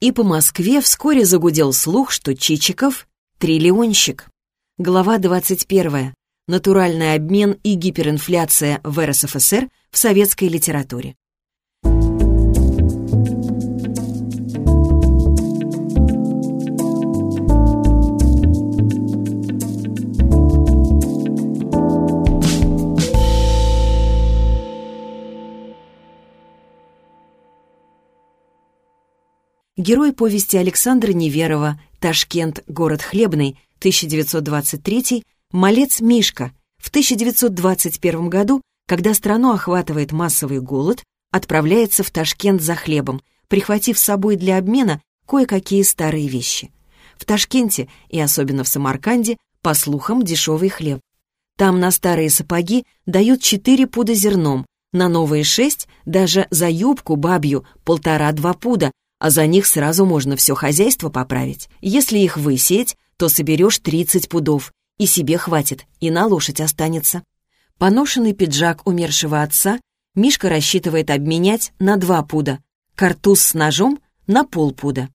И по Москве вскоре загудел слух, что Чичиков — триллионщик. Глава 21. Натуральный обмен и гиперинфляция в РСФСР в советской литературе. Герой повести Александра Неверова «Ташкент. Город хлебный», 1923, малец Мишка, в 1921 году, когда страну охватывает массовый голод, отправляется в Ташкент за хлебом, прихватив с собой для обмена кое-какие старые вещи. В Ташкенте и особенно в Самарканде, по слухам, дешевый хлеб. Там на старые сапоги дают 4 пуда зерном, на новые 6, даже за юбку бабью полтора-два пуда, а за них сразу можно все хозяйство поправить. Если их высеять, то соберешь 30 пудов, и себе хватит, и на лошадь останется. Поношенный пиджак умершего отца Мишка рассчитывает обменять на 2 пуда, картуз с ножом на полпуда.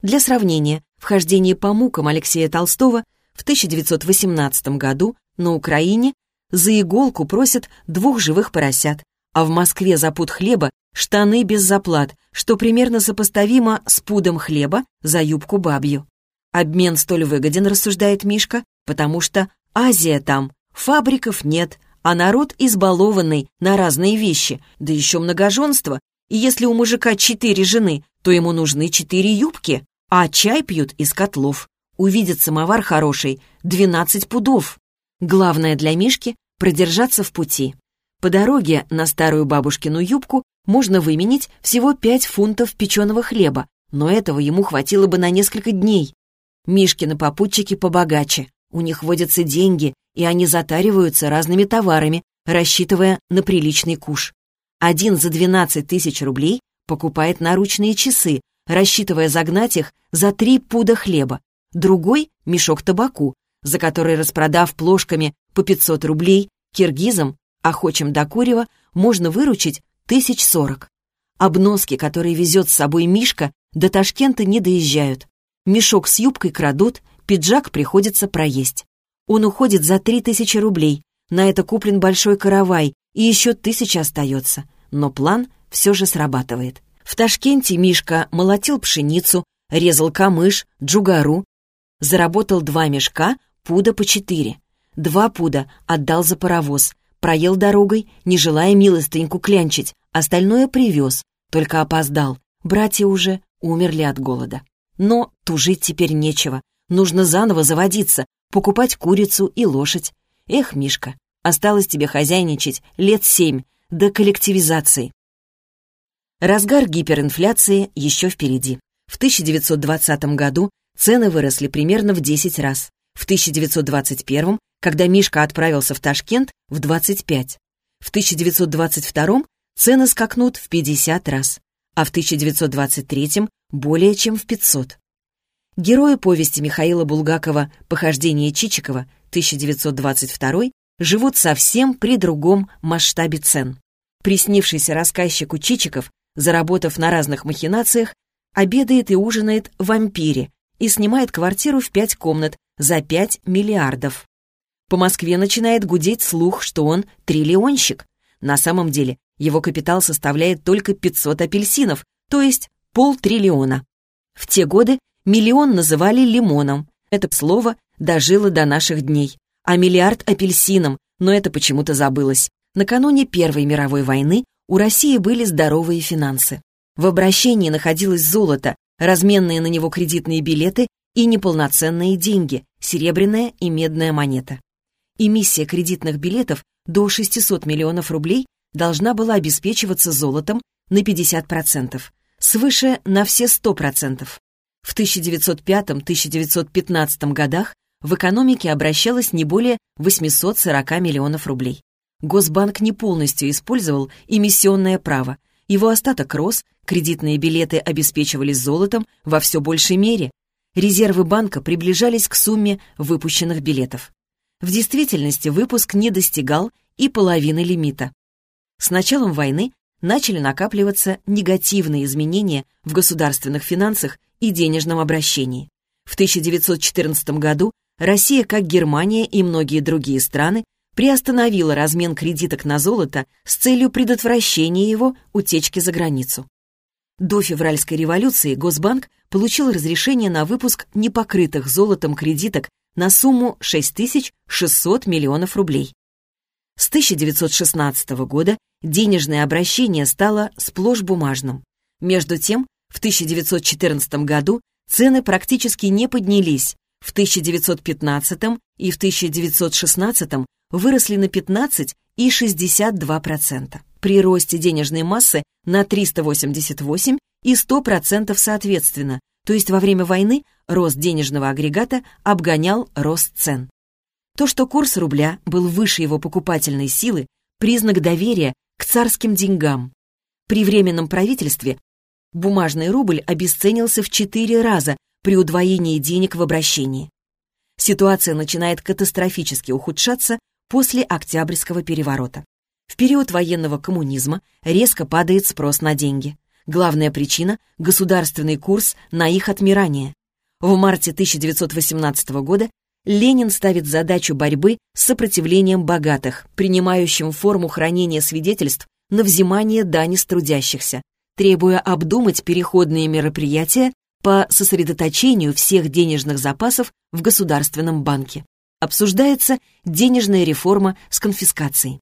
Для сравнения, в хождении по мукам Алексея Толстого в 1918 году на Украине за иголку просят двух живых поросят, а в Москве за пуд хлеба штаны без заплат, что примерно сопоставимо с пудом хлеба за юбку бабью. Обмен столь выгоден, рассуждает Мишка, потому что Азия там, фабриков нет, а народ избалованный на разные вещи, да еще многоженство, и если у мужика четыре жены, то ему нужны четыре юбки, а чай пьют из котлов. Увидит самовар хороший, двенадцать пудов. Главное для Мишки — продержаться в пути. По дороге на старую бабушкину юбку можно выменить всего 5 фунтов печеного хлеба, но этого ему хватило бы на несколько дней. Мишкины попутчики побогаче, у них водятся деньги, и они затариваются разными товарами, рассчитывая на приличный куш. Один за 12 тысяч рублей покупает наручные часы, рассчитывая загнать их за три пуда хлеба. Другой — мешок табаку, за который, распродав плошками по 500 рублей, киргизам Охочим до курева можно выручить тысяч сорок. Обноски, которые везет с собой Мишка, до Ташкента не доезжают. Мешок с юбкой крадут, пиджак приходится проесть. Он уходит за три тысячи рублей. На это куплен большой каравай, и еще тысяча остается. Но план все же срабатывает. В Ташкенте Мишка молотил пшеницу, резал камыш, джугару. Заработал два мешка, пуда по четыре. Два пуда отдал за паровоз, Проел дорогой, не желая милостыньку клянчить, остальное привез, только опоздал. Братья уже умерли от голода. Но тужить теперь нечего. Нужно заново заводиться, покупать курицу и лошадь. Эх, Мишка, осталось тебе хозяйничать лет семь до коллективизации. Разгар гиперинфляции еще впереди. В 1920 году цены выросли примерно в 10 раз. В 1921 когда Мишка отправился в Ташкент в 25. В 1922 цены скакнут в 50 раз, а в 1923 более чем в 500. Герои повести Михаила Булгакова «Похождение Чичикова» 1922 живут совсем при другом масштабе цен. Приснившийся рассказчику Чичиков, заработав на разных махинациях, обедает и ужинает в «Вампире» и снимает квартиру в пять комнат за 5 миллиардов. По Москве начинает гудеть слух, что он триллионщик. На самом деле его капитал составляет только 500 апельсинов, то есть полтриллиона. В те годы миллион называли лимоном. Это слово дожило до наших дней. А миллиард апельсином, но это почему-то забылось. Накануне Первой мировой войны у России были здоровые финансы. В обращении находилось золото, разменные на него кредитные билеты и неполноценные деньги, серебряная и медная монета эмиссия кредитных билетов до 600 миллионов рублей должна была обеспечиваться золотом на 50%, свыше на все 100%. В 1905-1915 годах в экономике обращалось не более 840 миллионов рублей. Госбанк не полностью использовал эмиссионное право. Его остаток рос, кредитные билеты обеспечивались золотом во все большей мере. Резервы банка приближались к сумме выпущенных билетов. В действительности выпуск не достигал и половины лимита. С началом войны начали накапливаться негативные изменения в государственных финансах и денежном обращении. В 1914 году Россия, как Германия и многие другие страны, приостановила размен кредиток на золото с целью предотвращения его утечки за границу. До февральской революции Госбанк получил разрешение на выпуск непокрытых золотом кредиток на сумму 6600 миллионов рублей. С 1916 года денежное обращение стало сплошь бумажным. Между тем, в 1914 году цены практически не поднялись, в 1915 и в 1916 выросли на 15 и 62%. При росте денежной массы на 388 и 100% соответственно, то есть во время войны рост денежного агрегата обгонял рост цен. То, что курс рубля был выше его покупательной силы, признак доверия к царским деньгам. При Временном правительстве бумажный рубль обесценился в 4 раза при удвоении денег в обращении. Ситуация начинает катастрофически ухудшаться после Октябрьского переворота. В период военного коммунизма резко падает спрос на деньги. Главная причина – государственный курс на их отмирание. В марте 1918 года Ленин ставит задачу борьбы с сопротивлением богатых, принимающим форму хранения свидетельств на взимание дани с трудящихся, требуя обдумать переходные мероприятия по сосредоточению всех денежных запасов в Государственном банке. Обсуждается денежная реформа с конфискацией.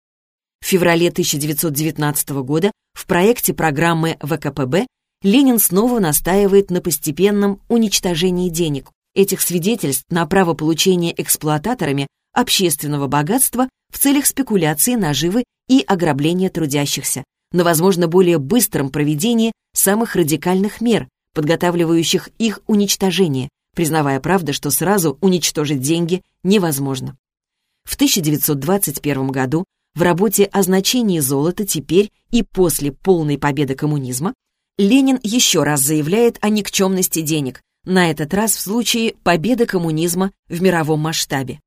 В феврале 1919 года в проекте программы ВКПБ Ленин снова настаивает на постепенном уничтожении денег, этих свидетельств на право получения эксплуататорами общественного богатства в целях спекуляции, наживы и ограбления трудящихся, на, возможно, более быстром проведении самых радикальных мер, подготавливающих их уничтожение, признавая, правда, что сразу уничтожить деньги невозможно. В 1921 году в работе о значении золота теперь и после полной победы коммунизма Ленин еще раз заявляет о никчемности денег, на этот раз в случае победы коммунизма в мировом масштабе.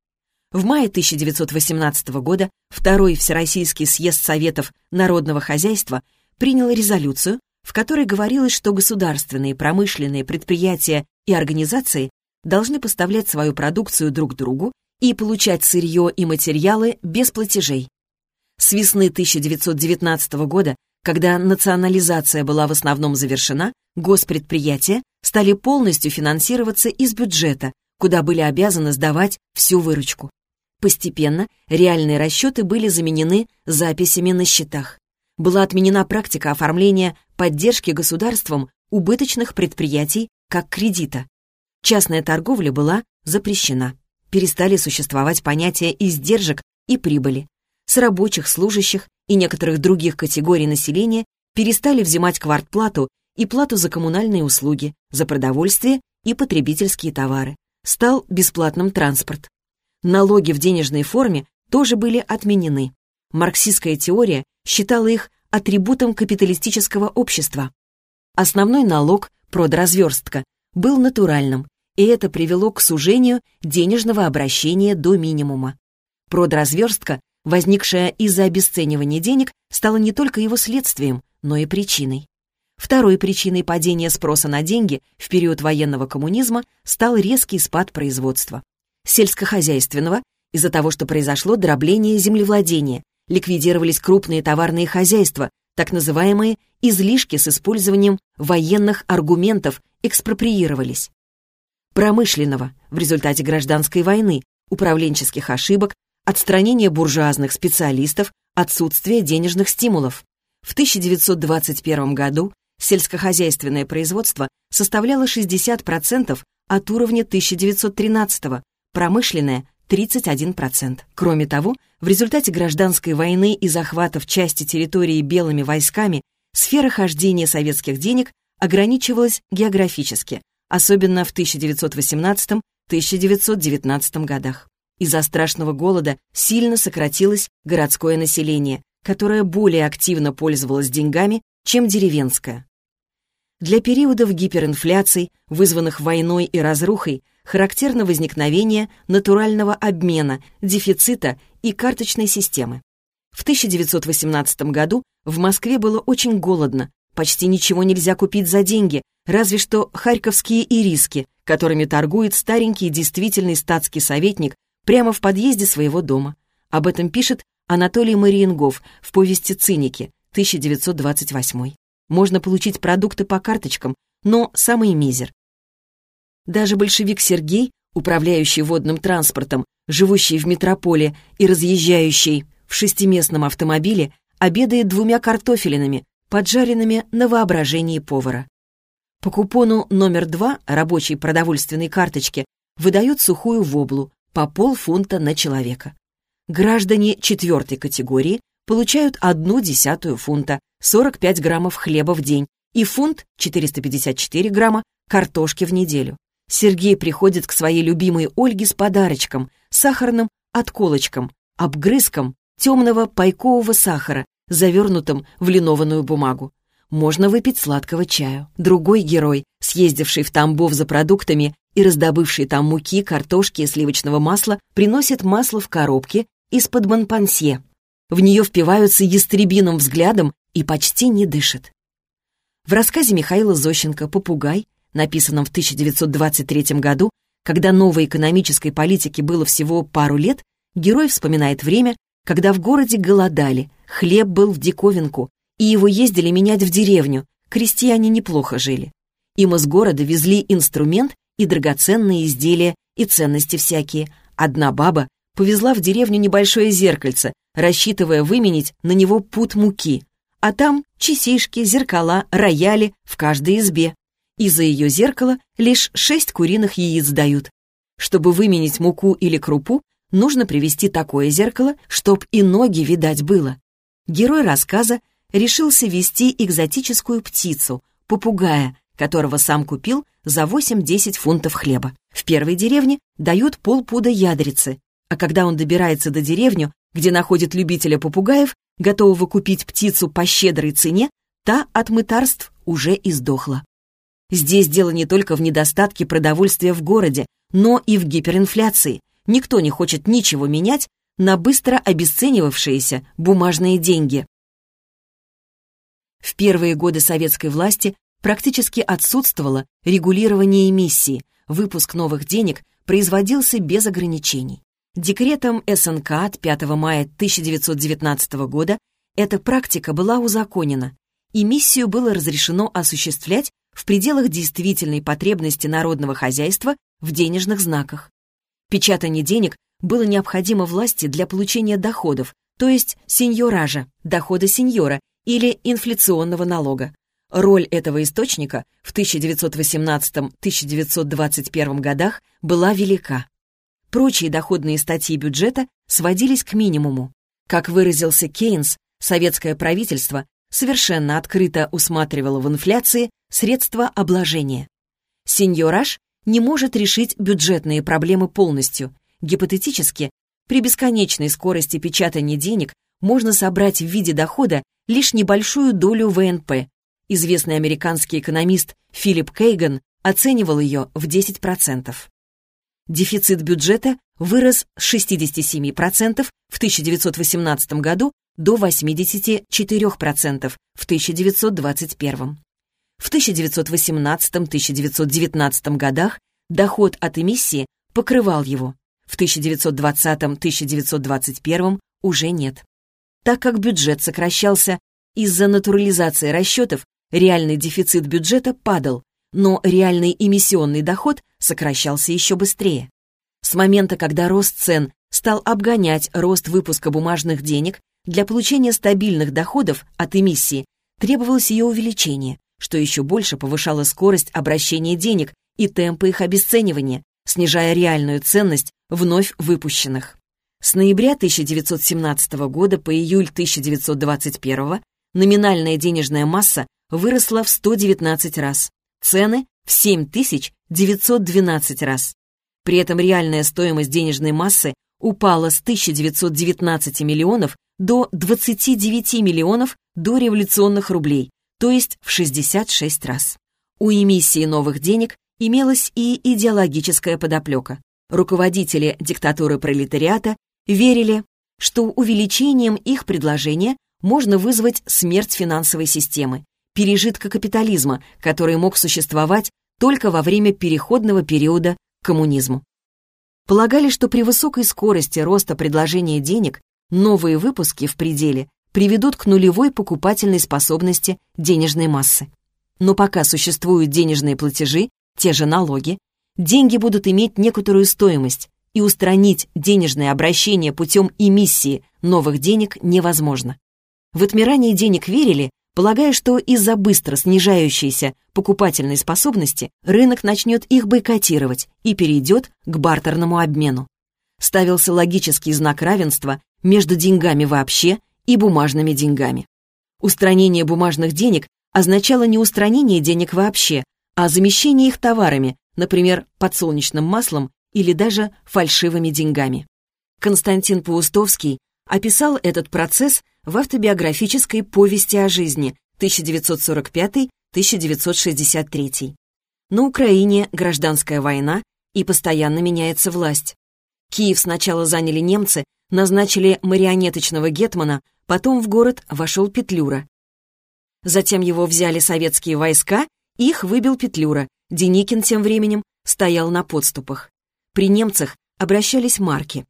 В мае 1918 года Второй Всероссийский съезд Советов народного хозяйства принял резолюцию, в которой говорилось, что государственные промышленные предприятия и организации должны поставлять свою продукцию друг другу и получать сырье и материалы без платежей. С весны 1919 года, когда национализация была в основном завершена, госпредприятия стали полностью финансироваться из бюджета, куда были обязаны сдавать всю выручку. Постепенно реальные расчеты были заменены записями на счетах. Была отменена практика оформления поддержки государством убыточных предприятий как кредита. Частная торговля была запрещена. Перестали существовать понятия издержек и прибыли. С рабочих, служащих и некоторых других категорий населения перестали взимать квартплату и плату за коммунальные услуги, за продовольствие и потребительские товары. Стал бесплатным транспорт. Налоги в денежной форме тоже были отменены. Марксистская теория считала их атрибутом капиталистического общества. Основной налог, продразверстка, был натуральным, и это привело к сужению денежного обращения до минимума. Продразверстка, возникшая из-за обесценивания денег, стала не только его следствием, но и причиной. Второй причиной падения спроса на деньги в период военного коммунизма стал резкий спад производства. Сельскохозяйственного из-за того, что произошло дробление землевладения, ликвидировались крупные товарные хозяйства, так называемые излишки с использованием военных аргументов экспроприировались. Промышленного в результате гражданской войны, управленческих ошибок, отстранения буржуазных специалистов, отсутствие денежных стимулов. В 1921 году сельскохозяйственное производство составляло 60% от уровня 1913 промышленное — 31%. Кроме того, в результате гражданской войны и захватов части территории белыми войсками сфера хождения советских денег ограничивалась географически, особенно в 1918-1919 годах. Из-за страшного голода сильно сократилось городское население, которое более активно пользовалось деньгами, чем деревенское. Для периодов гиперинфляций, вызванных войной и разрухой, характерно возникновение натурального обмена, дефицита и карточной системы. В 1918 году В Москве было очень голодно, почти ничего нельзя купить за деньги, разве что харьковские ириски, которыми торгует старенький действительный статский советник прямо в подъезде своего дома. Об этом пишет Анатолий Мариенгов в повести «Циники» 1928. Можно получить продукты по карточкам, но самый мизер. Даже большевик Сергей, управляющий водным транспортом, живущий в метрополе и разъезжающий в шестиместном автомобиле, обедает двумя картофелинами, поджаренными на воображении повара. По купону номер два рабочей продовольственной карточки выдают сухую воблу по полфунта на человека. Граждане четвертой категории получают одну десятую фунта, 45 граммов хлеба в день и фунт 454 грамма картошки в неделю. Сергей приходит к своей любимой Ольге с подарочком, сахарным отколочком, обгрызком темного пайкового сахара, завернутым в линованную бумагу можно выпить сладкого чаю. Другой герой, съездивший в Тамбов за продуктами и раздобывший там муки, картошки и сливочного масла, приносит масло в коробке из-под монпансье. В нее впиваются ястребиным взглядом и почти не дышат. В рассказе Михаила Зощенко «Попугай», написанном в 1923 году, когда новой экономической политике было всего пару лет, герой вспоминает время, когда в городе голодали, хлеб был в диковинку, и его ездили менять в деревню, крестьяне неплохо жили. Им из города везли инструмент и драгоценные изделия, и ценности всякие. Одна баба повезла в деревню небольшое зеркальце, рассчитывая выменить на него пут муки. А там часишки, зеркала, рояли в каждой избе. И за ее зеркало лишь шесть куриных яиц дают. Чтобы выменить муку или крупу, нужно привезти такое зеркало, чтоб и ноги видать было. Герой рассказа решился вести экзотическую птицу, попугая, которого сам купил за 8-10 фунтов хлеба. В первой деревне дают полпуда ядрицы, а когда он добирается до деревню, где находит любителя попугаев, готового купить птицу по щедрой цене, та от мытарств уже издохла. Здесь дело не только в недостатке продовольствия в городе, но и в гиперинфляции. Никто не хочет ничего менять на быстро обесценивавшиеся бумажные деньги. В первые годы советской власти практически отсутствовало регулирование эмиссии, выпуск новых денег производился без ограничений. Декретом СНК от 5 мая 1919 года эта практика была узаконена. Эмиссию было разрешено осуществлять в пределах действительной потребности народного хозяйства в денежных знаках. Печатание денег было необходимо власти для получения доходов, то есть сеньоража, дохода сеньора, или инфляционного налога. Роль этого источника в 1918-1921 годах была велика. Прочие доходные статьи бюджета сводились к минимуму. Как выразился Кейнс, советское правительство совершенно открыто усматривало в инфляции средства обложения. Сеньораж не может решить бюджетные проблемы полностью. Гипотетически, при бесконечной скорости печатания денег можно собрать в виде дохода лишь небольшую долю ВНП. Известный американский экономист Филипп Кейган оценивал ее в 10%. Дефицит бюджета вырос с 67% в 1918 году до 84% в 1921. В 1918-1919 годах доход от эмиссии покрывал его. В 1920-1921 уже нет. Так как бюджет сокращался из-за натурализации расчетов, реальный дефицит бюджета падал, но реальный эмиссионный доход сокращался еще быстрее. С момента, когда рост цен стал обгонять рост выпуска бумажных денег, для получения стабильных доходов от эмиссии требовалось ее увеличение, что еще больше повышало скорость обращения денег и темпы их обесценивания, снижая реальную ценность вновь выпущенных. С ноября 1917 года по июль 1921 номинальная денежная масса выросла в 119 раз, цены — в 7912 раз. При этом реальная стоимость денежной массы упала с 1919 миллионов до 29 миллионов до революционных рублей, то есть в 66 раз. У эмиссии новых денег имелась и идеологическая подоплека. Руководители диктатуры пролетариата верили, что увеличением их предложения можно вызвать смерть финансовой системы, пережитка капитализма, который мог существовать только во время переходного периода к коммунизму. Полагали, что при высокой скорости роста предложения денег новые выпуски в пределе приведут к нулевой покупательной способности денежной массы. Но пока существуют денежные платежи, те же налоги, деньги будут иметь некоторую стоимость, и устранить денежное обращение путем эмиссии новых денег невозможно. В отмирание денег верили, полагая, что из-за быстро снижающейся покупательной способности рынок начнет их бойкотировать и перейдет к бартерному обмену. Ставился логический знак равенства между деньгами вообще и бумажными деньгами. Устранение бумажных денег означало не устранение денег вообще, а замещение их товарами, например, подсолнечным маслом или даже фальшивыми деньгами. Константин Паустовский описал этот процесс в автобиографической повести о жизни 1945-1963. На Украине гражданская война и постоянно меняется власть. Киев сначала заняли немцы, назначили марионеточного гетмана, потом в город вошел Петлюра. Затем его взяли советские войска, их выбил Петлюра. Деникин тем временем стоял на подступах. При немцах обращались марки.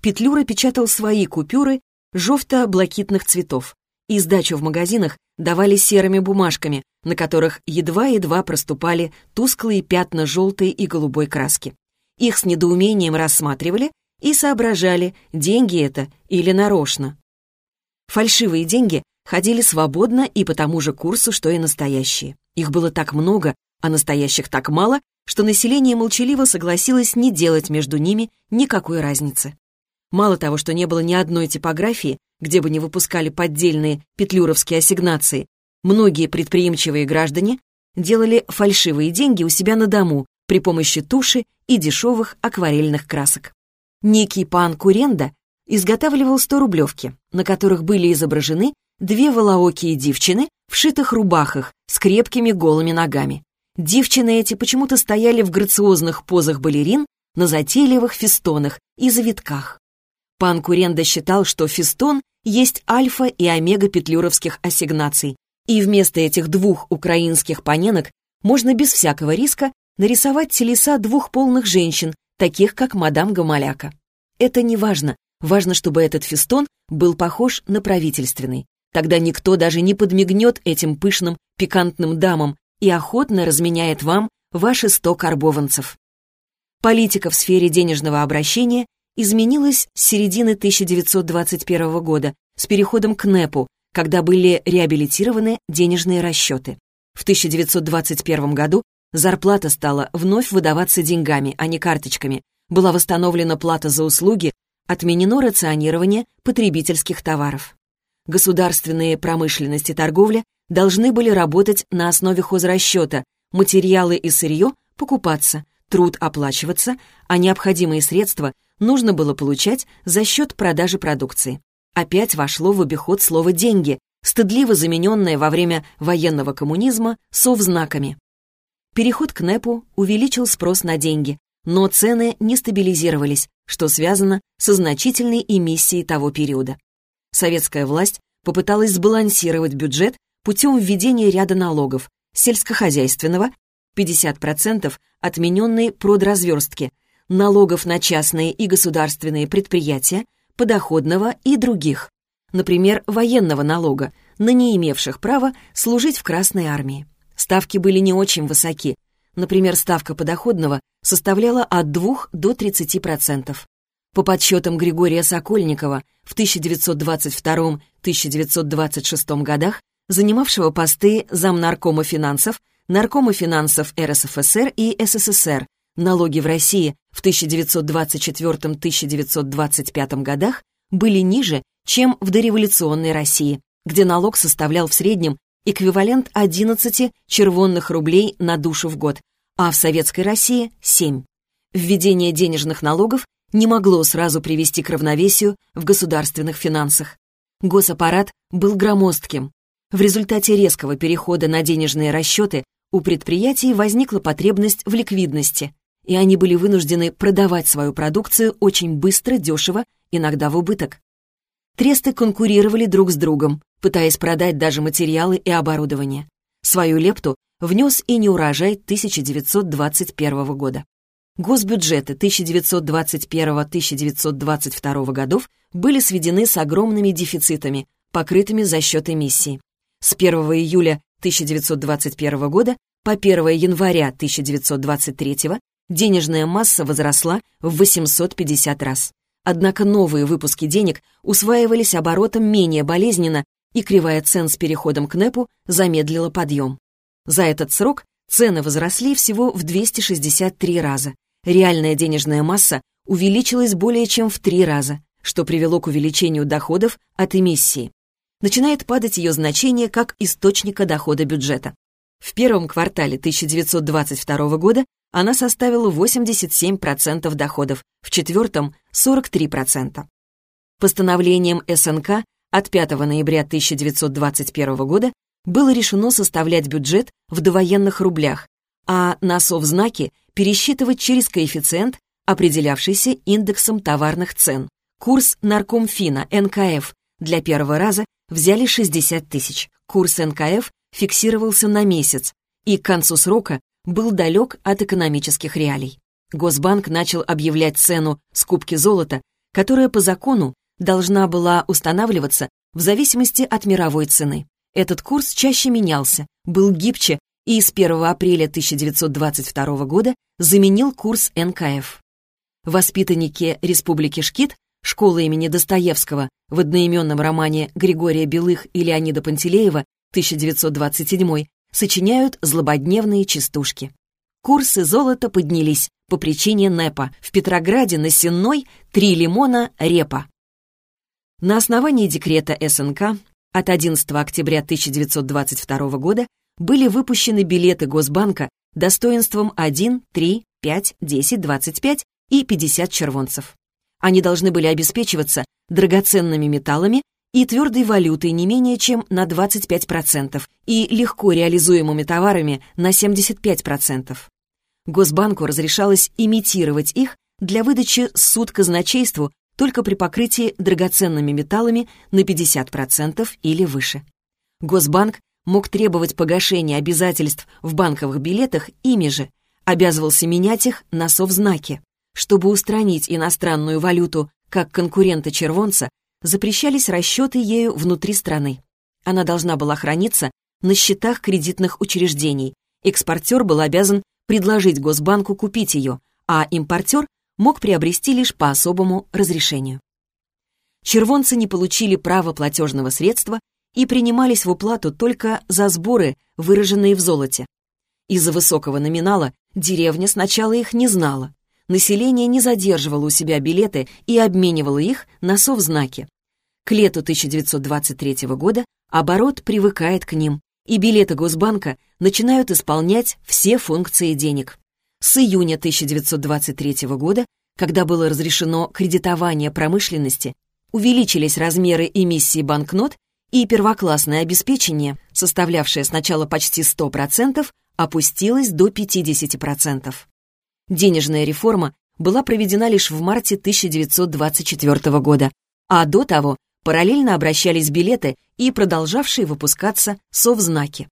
Петлюра печатал свои купюры жовто-блакитных цветов, и сдачу в магазинах давали серыми бумажками, на которых едва-едва проступали тусклые пятна желтой и голубой краски. Их с недоумением рассматривали и соображали, деньги это или нарочно. Фальшивые деньги ходили свободно и по тому же курсу, что и настоящие. Их было так много, а настоящих так мало, что население молчаливо согласилось не делать между ними никакой разницы. Мало того, что не было ни одной типографии, где бы не выпускали поддельные петлюровские ассигнации, многие предприимчивые граждане делали фальшивые деньги у себя на дому при помощи туши и дешевых акварельных красок. Некий пан Куренда изготавливал 100-рублевки, на которых были изображены две волоокие девчины в шитых рубахах с крепкими голыми ногами. Девчины эти почему-то стояли в грациозных позах балерин на затейливых фестонах и завитках. Пан Куренда считал, что фестон есть альфа и омега петлюровских ассигнаций, и вместо этих двух украинских паненок можно без всякого риска нарисовать телеса двух полных женщин, таких как мадам Гамаляка. Это не важно. Важно, чтобы этот фестон был похож на правительственный. Тогда никто даже не подмигнет этим пышным, пикантным дамам и охотно разменяет вам ваши сто карбованцев. Политика в сфере денежного обращения изменилась с середины 1921 года с переходом к НЭПу, когда были реабилитированы денежные расчеты. В 1921 году зарплата стала вновь выдаваться деньгами, а не карточками, была восстановлена плата за услуги, отменено рационирование потребительских товаров. Государственные промышленность и торговля должны были работать на основе хозрасчета, материалы и сырье покупаться, труд оплачиваться, а необходимые средства нужно было получать за счет продажи продукции. Опять вошло в обиход слово «деньги», стыдливо замененное во время военного коммунизма совзнаками. Переход к НЭПу увеличил спрос на деньги, но цены не стабилизировались, что связано со значительной эмиссией того периода. Советская власть попыталась сбалансировать бюджет путем введения ряда налогов сельскохозяйственного, 50% отмененной продразверстки, налогов на частные и государственные предприятия, подоходного и других, например, военного налога, на не имевших права служить в Красной армии. Ставки были не очень высоки. Например, ставка подоходного составляла от 2 до 30%. По подсчетам Григория Сокольникова, в 1922-1926 годах, занимавшего посты замнаркома финансов, наркома финансов РСФСР и СССР, налоги в России в 1924-1925 годах были ниже, чем в дореволюционной России, где налог составлял в среднем эквивалент 11 червонных рублей на душу в год, а в Советской России – 7. Введение денежных налогов не могло сразу привести к равновесию в государственных финансах. Госаппарат был громоздким. В результате резкого перехода на денежные расчеты у предприятий возникла потребность в ликвидности, и они были вынуждены продавать свою продукцию очень быстро, дешево, иногда в убыток. тресты конкурировали друг с другом, пытаясь продать даже материалы и оборудование. Свою лепту внес и неурожай 1921 года. Госбюджеты 1921-1922 годов были сведены с огромными дефицитами, покрытыми за счет эмиссии. С 1 июля 1921 года по 1 января 1923 денежная масса возросла в 850 раз. Однако новые выпуски денег усваивались оборотом менее болезненно, и кривая цен с переходом к НЭПу замедлила подъем. За этот срок цены возросли всего в 263 раза. Реальная денежная масса увеличилась более чем в три раза, что привело к увеличению доходов от эмиссии. Начинает падать ее значение как источника дохода бюджета. В первом квартале 1922 года она составила 87% доходов, в четвертом — 43%. Постановлением СНК от 5 ноября 1921 года было решено составлять бюджет в довоенных рублях, а на совзнаки пересчитывать через коэффициент, определявшийся индексом товарных цен. Курс Наркомфина НКФ для первого раза взяли 60 тысяч. Курс НКФ фиксировался на месяц и к концу срока был далек от экономических реалий. Госбанк начал объявлять цену скупки золота, которая по закону должна была устанавливаться в зависимости от мировой цены. Этот курс чаще менялся, был гибче и с 1 апреля 1922 года заменил курс НКФ. Воспитанники Республики Шкит, школы имени Достоевского в одноименном романе Григория Белых и Леонида Пантелеева 1927 сочиняют злободневные частушки. Курсы золота поднялись по причине НЭПа. В Петрограде на Сенной три лимона репа. На основании декрета СНК от 11 октября 1922 года были выпущены билеты Госбанка достоинством 1, 3, 5, 10, 25 и 50 червонцев. Они должны были обеспечиваться драгоценными металлами и твердой валютой не менее чем на 25% и легко реализуемыми товарами на 75%. Госбанку разрешалось имитировать их для выдачи суд казначейству только при покрытии драгоценными металлами на 50% или выше. Госбанк мог требовать погашения обязательств в банковых билетах ими же, обязывался менять их на совзнаки. Чтобы устранить иностранную валюту как конкурента червонца, запрещались расчеты ею внутри страны. Она должна была храниться на счетах кредитных учреждений. Экспортер был обязан предложить Госбанку купить ее, а импортер мог приобрести лишь по особому разрешению. Червонцы не получили права платежного средства и принимались в уплату только за сборы, выраженные в золоте. Из-за высокого номинала деревня сначала их не знала, население не задерживало у себя билеты и обменивало их на совзнаки. К лету 1923 года оборот привыкает к ним, и билеты Госбанка начинают исполнять все функции денег. С июня 1923 года, когда было разрешено кредитование промышленности, увеличились размеры эмиссии банкнот и первоклассное обеспечение, составлявшее сначала почти 100%, опустилось до 50%. Денежная реформа была проведена лишь в марте 1924 года, а до того параллельно обращались билеты и продолжавшие выпускаться совзнаки.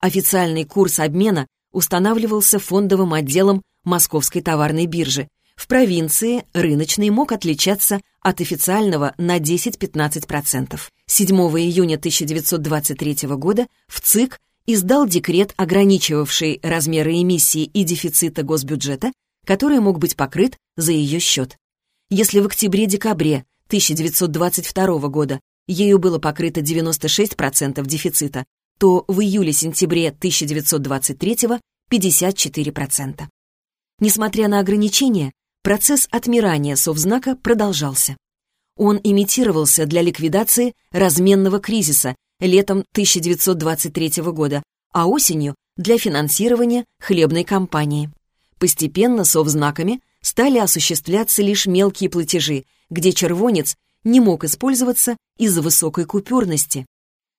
Официальный курс обмена устанавливался фондовым отделом Московской товарной биржи. В провинции рыночный мог отличаться от официального на 10-15%. 7 июня 1923 года в ЦИК издал декрет, ограничивавший размеры эмиссии и дефицита госбюджета, который мог быть покрыт за ее счет. Если в октябре-декабре 1922 года ею было покрыто 96% дефицита, то в июле-сентябре 1923 — 54%. Несмотря на ограничения, процесс отмирания совзнака продолжался. Он имитировался для ликвидации разменного кризиса летом 1923 года, а осенью для финансирования хлебной кампании. Постепенно совзнаками стали осуществляться лишь мелкие платежи, где червонец не мог использоваться из-за высокой купюрности.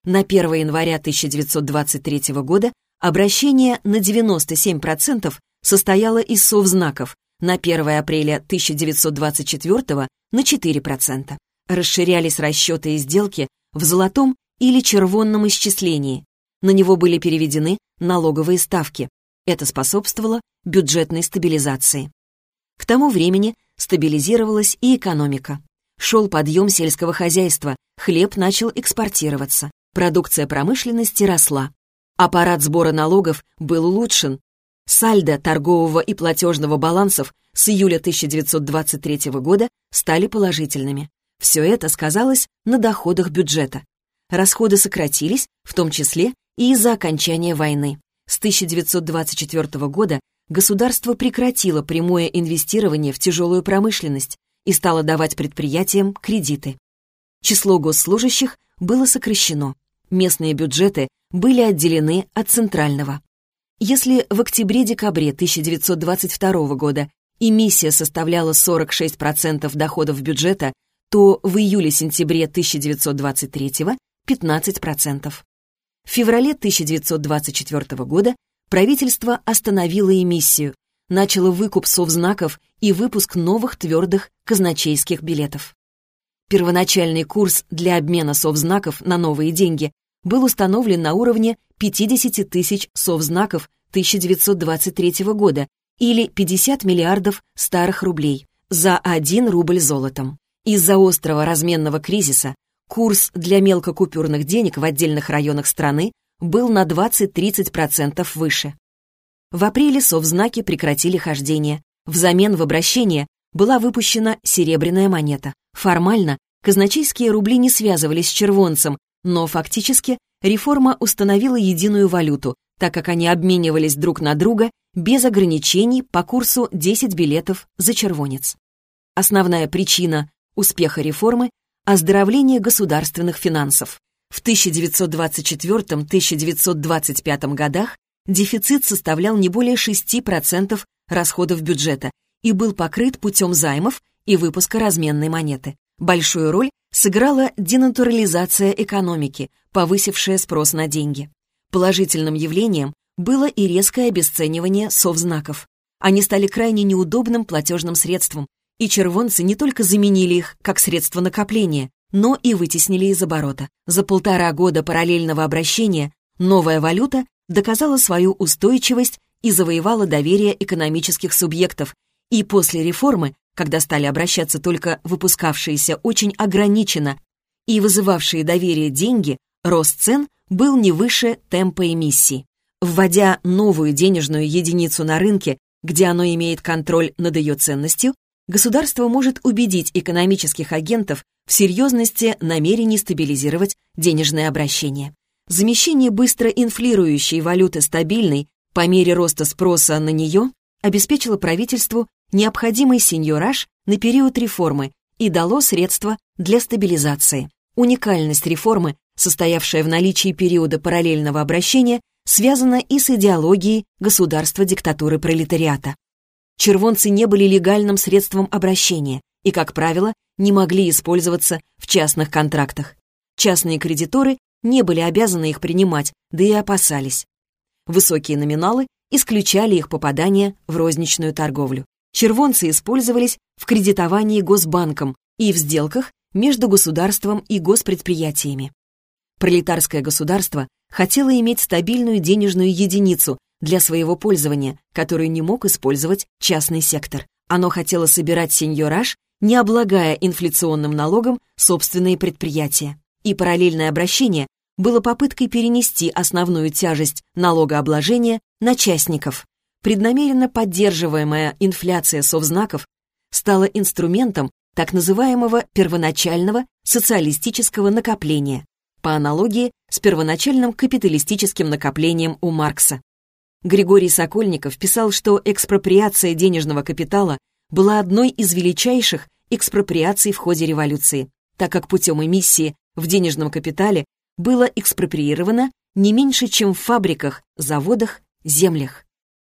На 1 января 1923 года обращение на 97% состояло из совзнаков, на 1 апреля 1924 на 4%. расширялись расчеты и сделки в золотом или червонном исчислении. На него были переведены налоговые ставки. Это способствовало бюджетной стабилизации. К тому времени стабилизировалась и экономика. Шел подъем сельского хозяйства, хлеб начал экспортироваться, продукция промышленности росла. Аппарат сбора налогов был улучшен. Сальдо торгового и платежного балансов с июля 1923 года стали положительными. Все это сказалось на доходах бюджета. Расходы сократились, в том числе и из-за окончания войны. С 1924 года государство прекратило прямое инвестирование в тяжелую промышленность и стало давать предприятиям кредиты. Число госслужащих было сокращено. Местные бюджеты были отделены от центрального. Если в октябре-декабре 1922 года эмиссия составляла 46% доходов бюджета, то в июле-сентябре 1923 — 15%. В феврале 1924 года правительство остановило эмиссию, начало выкуп совзнаков и выпуск новых твердых казначейских билетов. Первоначальный курс для обмена совзнаков на новые деньги был установлен на уровне 50 тысяч совзнаков 1923 года или 50 миллиардов старых рублей за 1 рубль золотом. Из-за острого разменного кризиса курс для мелкокупюрных денег в отдельных районах страны был на 20-30% выше. В апреле совзнаки прекратили хождение. Взамен в обращение была выпущена серебряная монета. Формально казначейские рубли не связывались с червонцем, но фактически реформа установила единую валюту, так как они обменивались друг на друга без ограничений по курсу 10 билетов за червонец. Основная причина успеха реформы – оздоровление государственных финансов. В 1924-1925 годах дефицит составлял не более 6% расходов бюджета и был покрыт путем займов и выпуска разменной монеты. Большую роль сыграла денатурализация экономики, повысившая спрос на деньги. Положительным явлением было и резкое обесценивание совзнаков. Они стали крайне неудобным платежным средством, и червонцы не только заменили их как средство накопления, но и вытеснили из оборота. За полтора года параллельного обращения новая валюта доказала свою устойчивость и завоевала доверие экономических субъектов, и после реформы, когда стали обращаться только выпускавшиеся очень ограниченно и вызывавшие доверие деньги, рост цен был не выше темпа эмиссии. Вводя новую денежную единицу на рынке, где оно имеет контроль над ее ценностью, государство может убедить экономических агентов в серьезности намерений стабилизировать денежное обращение. Замещение быстро инфлирующей валюты стабильной по мере роста спроса на нее обеспечило правительству необходимый сеньораж на период реформы и дало средства для стабилизации. Уникальность реформы, состоявшая в наличии периода параллельного обращения, связана и с идеологией государства диктатуры пролетариата. Червонцы не были легальным средством обращения и, как правило, не могли использоваться в частных контрактах. Частные кредиторы не были обязаны их принимать, да и опасались. Высокие номиналы исключали их попадание в розничную торговлю. Червонцы использовались в кредитовании госбанком и в сделках между государством и госпредприятиями. Пролетарское государство хотело иметь стабильную денежную единицу для своего пользования, которую не мог использовать частный сектор. Оно хотело собирать сеньораж, не облагая инфляционным налогом собственные предприятия и параллельное обращение было попыткой перенести основную тяжесть налогообложения на частников. Преднамеренно поддерживаемая инфляция совзнаков стала инструментом так называемого первоначального социалистического накопления, по аналогии с первоначальным капиталистическим накоплением у Маркса. Григорий Сокольников писал, что экспроприация денежного капитала была одной из величайших экспроприаций в ходе революции, так как путем эмиссии в денежном капитале было экспроприировано не меньше, чем в фабриках, заводах, землях.